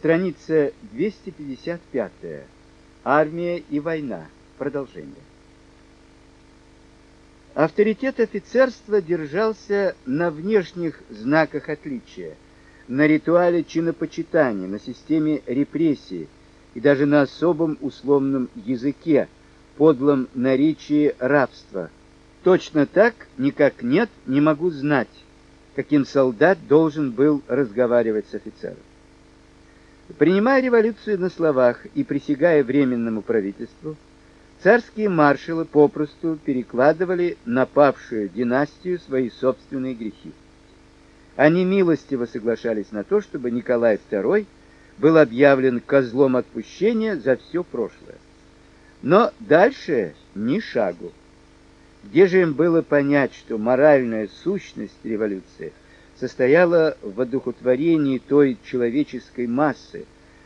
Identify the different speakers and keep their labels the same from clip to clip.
Speaker 1: Страница 255. Армия и война. Продолжение. Авторитет офицерства держался на внешних знаках отличия, на ритуале чинопочитания, на системе репрессий и даже на особом условном языке, подлом наречии рабства. Точно так, никак нет, не могу знать, каким солдат должен был разговаривать с офицером. Принимая революцию на словах и присягая временному правительству, царские маршалы попросту перекладывали на павшую династию свои собственные грехи. Они милостиво соглашались на то, чтобы Николай II был объявлен козлом отпущения за все прошлое. Но дальше ни шагу. Где же им было понять, что моральная сущность революции состояла в одухотворении той человеческой массы,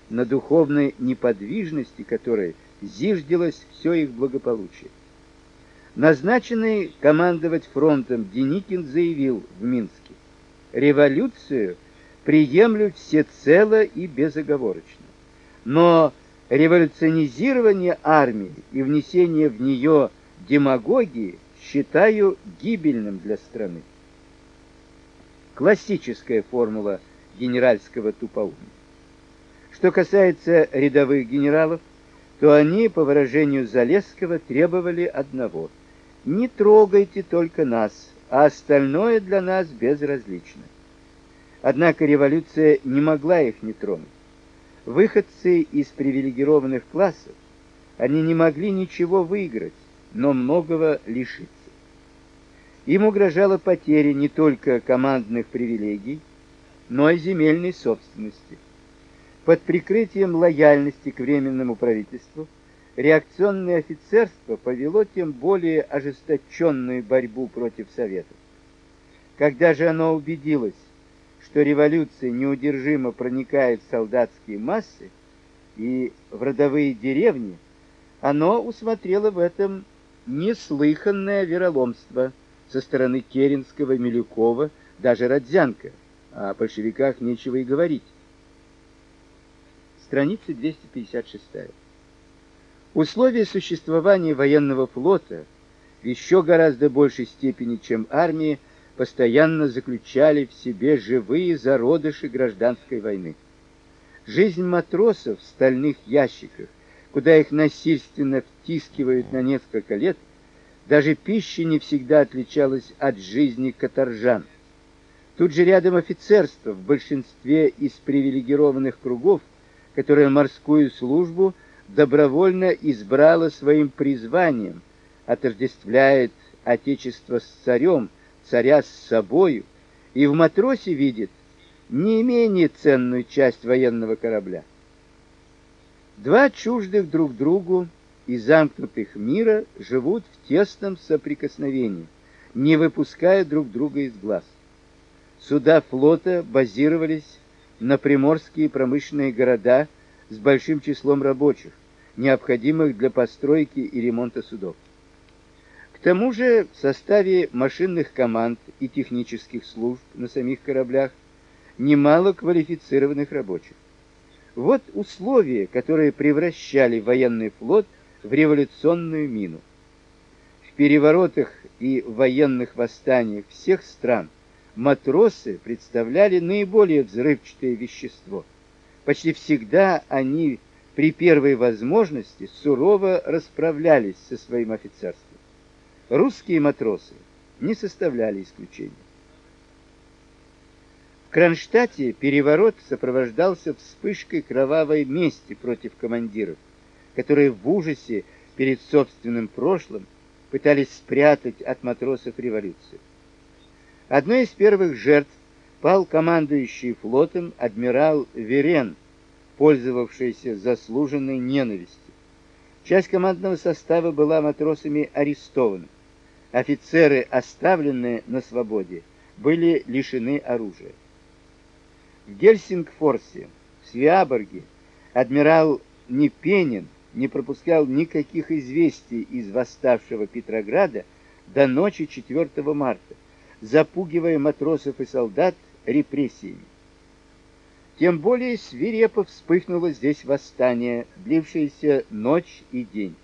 Speaker 1: на духовной неподвижности которой зиждилось все их благополучие. Назначенный командовать фронтом Деникин заявил в Минске: "Революцию приемлю всецело и безоговорочно. Но революционизирование армии и внесение в нее демагогии считаю гибельным для страны. Классическая формула генеральского тупоумия. Что касается рядовых генералов, то они, по выражению Залесского, требовали одного: не трогайте только нас, а остальное для нас безразлично. Однако революция не могла их не тронуть. Выходцы из привилегированных классов, они не могли ничего выиграть, но многого лишиться. Им угрожала потеря не только командных привилегий, но и земельной собственности. Под прикрытием лояльности к временному правительству реакционное офицерство повело тем более ожесточенную борьбу против советов. Когда же оно убедилось, что революция неудержимо проникает в солдатские массы и в родовые деревни, оно усмотрело в этом неслыханное вероломство со стороны Керенского, Милюкова, даже Родзянко. О большевиках нечего и говорить. Страница 256. Условия существования военного флота в еще гораздо большей степени, чем армии, постоянно заключали в себе живые зародыши гражданской войны. Жизнь матросов в стальных ящиках, куда их насильственно втискивают на несколько лет, даже пища не всегда отличалась от жизни каторжан. Тут же рядом офицерство в большинстве из привилегированных кругов, которое морскую службу добровольно избрало своим призванием, отождествляет отечество с царем, царя с собою, и в матросе видит не менее ценную часть военного корабля. Два чуждых друг другу и замкнутых мира живут в тесном соприкосновении, не выпуская друг друга из глаз. Суда флота базировались на приморские промышленные города с большим числом рабочих, необходимых для постройки и ремонта судов. К тому же в составе машинных команд и технических служб на самих кораблях немало квалифицированных рабочих. Вот условия, которые превращали военный флот в революционную мину. В переворотах и военных восстаниях всех стран матросы представляли наиболее взрывчатое вещество. Почти всегда они при первой возможности сурово расправлялись со своим офицерством. Русские матросы не составляли исключения. В Кронштадте переворот сопровождался вспышкой кровавой мести против командиров, которые в ужасе перед собственным прошлым пытались спрятать от матросов революцию. Одной из первых жертв пал командующий флотом адмирал Верен, пользовавшийся заслуженной ненавистью. Часть командного состава была матросами арестована. Офицеры, оставленные на свободе, были лишены оружия. В Гельсингфорсе, в Свиаборге адмирал Непенин не пропускал никаких известий из восставшего Петрограда до ночи 4 марта запугивая матросов и солдат репрессиями. тем более свирепо вспыхнуло здесь восстание, длившееся ночь и день.